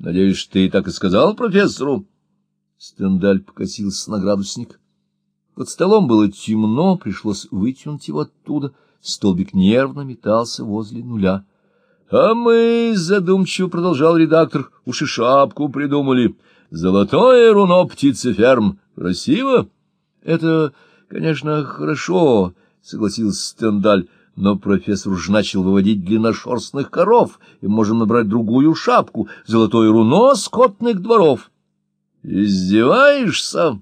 Надеюсь, ты так и сказал профессору? Стендаль покосился на градусник. Под столом было темно, пришлось вытянуть его оттуда. Столбик нервно метался возле нуля. — А мы, — задумчиво продолжал редактор, — уж шапку придумали. Золотое руно птицеферм. Красиво? — Это, конечно, хорошо, — согласился Стендаль но профессор уж начал выводить длинношерстных коров, и можем набрать другую шапку, золотое руно скотных дворов. Издеваешься?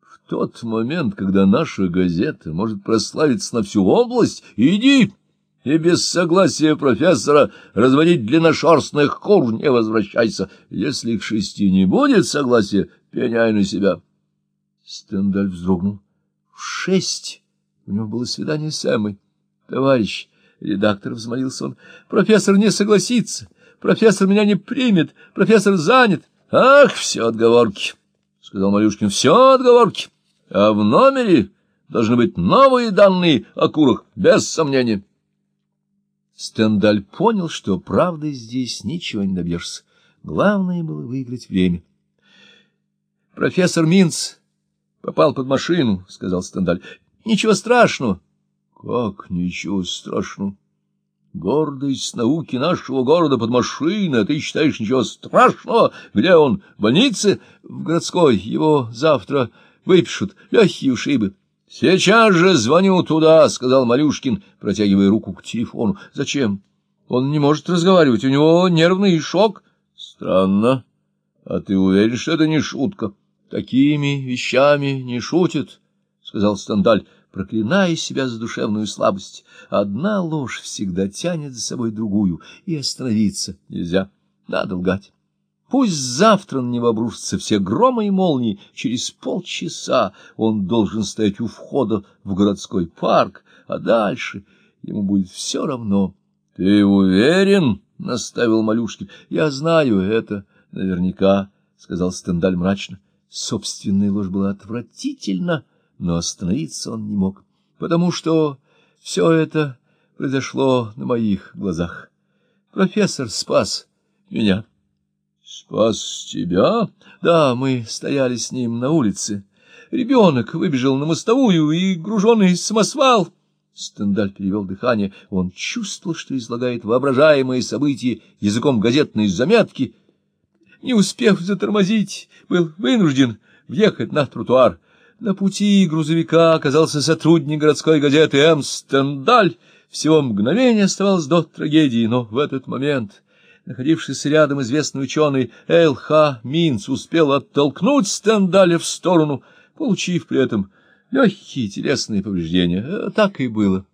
В тот момент, когда наша газета может прославиться на всю область, иди и без согласия профессора разводить длинношерстных кур не возвращайся. Если к шести не будет согласия, пеняй на себя. Стендаль вздрогнул. Шесть у него было свидание с Эммой. Товарищ редактор, — взмолился он, — профессор не согласится, профессор меня не примет, профессор занят. — Ах, все отговорки, — сказал Малюшкин, — все отговорки. А в номере должны быть новые данные о курах, без сомнения. Стендаль понял, что правды здесь ничего не добьешься. Главное было выиграть время. — Профессор Минц попал под машину, — сказал Стендаль. — Ничего страшного. Как ничего страшного. Гордость науки нашего города под машиной, а ты считаешь ничего страшного? Где он? В больнице? В городской. Его завтра выпишут. Легкие ушибы. — Сейчас же звоню туда, — сказал Малюшкин, протягивая руку к телефону. — Зачем? Он не может разговаривать, у него нервный шок. — Странно. А ты уверен, что это не шутка? — Такими вещами не шутят, — сказал Стендаль проклиная себя за душевную слабость. Одна ложь всегда тянет за собой другую, и остановиться нельзя, надо лгать. Пусть завтра на него обрушатся все громы и молнии, через полчаса он должен стоять у входа в городской парк, а дальше ему будет все равно. — Ты уверен? — наставил Малюшкин. — Я знаю это наверняка, — сказал Стендаль мрачно. Собственная ложь была отвратительна но остановиться он не мог, потому что все это произошло на моих глазах. Профессор спас меня. — Спас тебя? Да, мы стояли с ним на улице. Ребенок выбежал на мостовую и груженный самосвал. Стендаль перевел дыхание. Он чувствовал, что излагает воображаемые события языком газетной заметки. Не успев затормозить, был вынужден въехать на тротуар. На пути грузовика оказался сотрудник городской газеты М. Стендаль. Всего мгновение оставалось до трагедии, но в этот момент находившийся рядом известный ученый Л.Х. Минц успел оттолкнуть Стендаля в сторону, получив при этом легкие телесные повреждения. Э, так и было.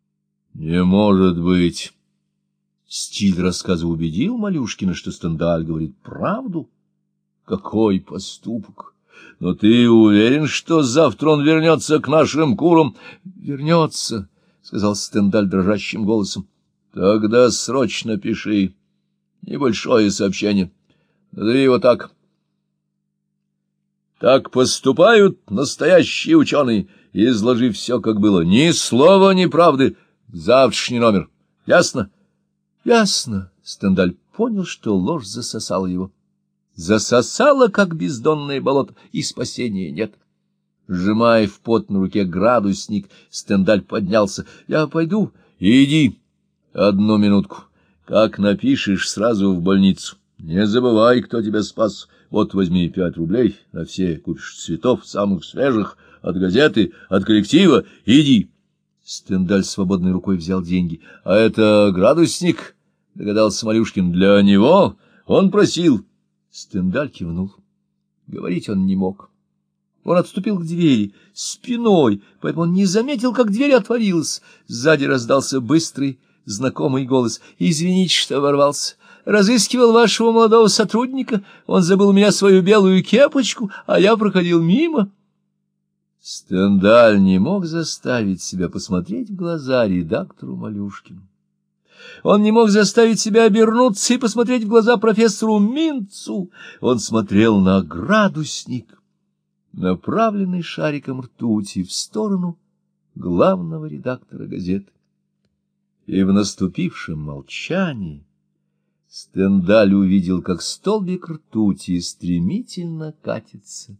— Не может быть! Стиль рассказа убедил Малюшкина, что Стендаль говорит правду. Какой поступок! Но ты уверен, что завтра он вернется к нашим курам? — Вернется, — сказал Стендаль дрожащим голосом. — Тогда срочно пиши. Небольшое сообщение. Назови его так. Так поступают настоящие ученые, изложив все, как было. Ни слова, ни правды. Завтрашний номер. Ясно? — Ясно. Стендаль понял, что ложь засосала его. — засосало, как бездонное болото, и спасения нет. Сжимая в пот на руке градусник, Стендаль поднялся. — Я пойду. — Иди. Одну минутку. Как напишешь, сразу в больницу. Не забывай, кто тебя спас. Вот возьми пять рублей, на все купишь цветов, самых свежих, от газеты, от коллектива. Иди. Стендаль свободной рукой взял деньги. — А это градусник? — догадался Малюшкин. — Для него? Он просил. — Стендаль кивнул. Говорить он не мог. Он отступил к двери спиной, поэтому он не заметил, как дверь отворилась. Сзади раздался быстрый, знакомый голос. «Извините, что ворвался. Разыскивал вашего молодого сотрудника. Он забыл у меня свою белую кепочку, а я проходил мимо». Стендаль не мог заставить себя посмотреть в глаза редактору Малюшкину. Он не мог заставить себя обернуться и посмотреть в глаза профессору Минцу. Он смотрел на градусник, направленный шариком ртути в сторону главного редактора газеты. И в наступившем молчании Стендаль увидел, как столбик ртути стремительно катится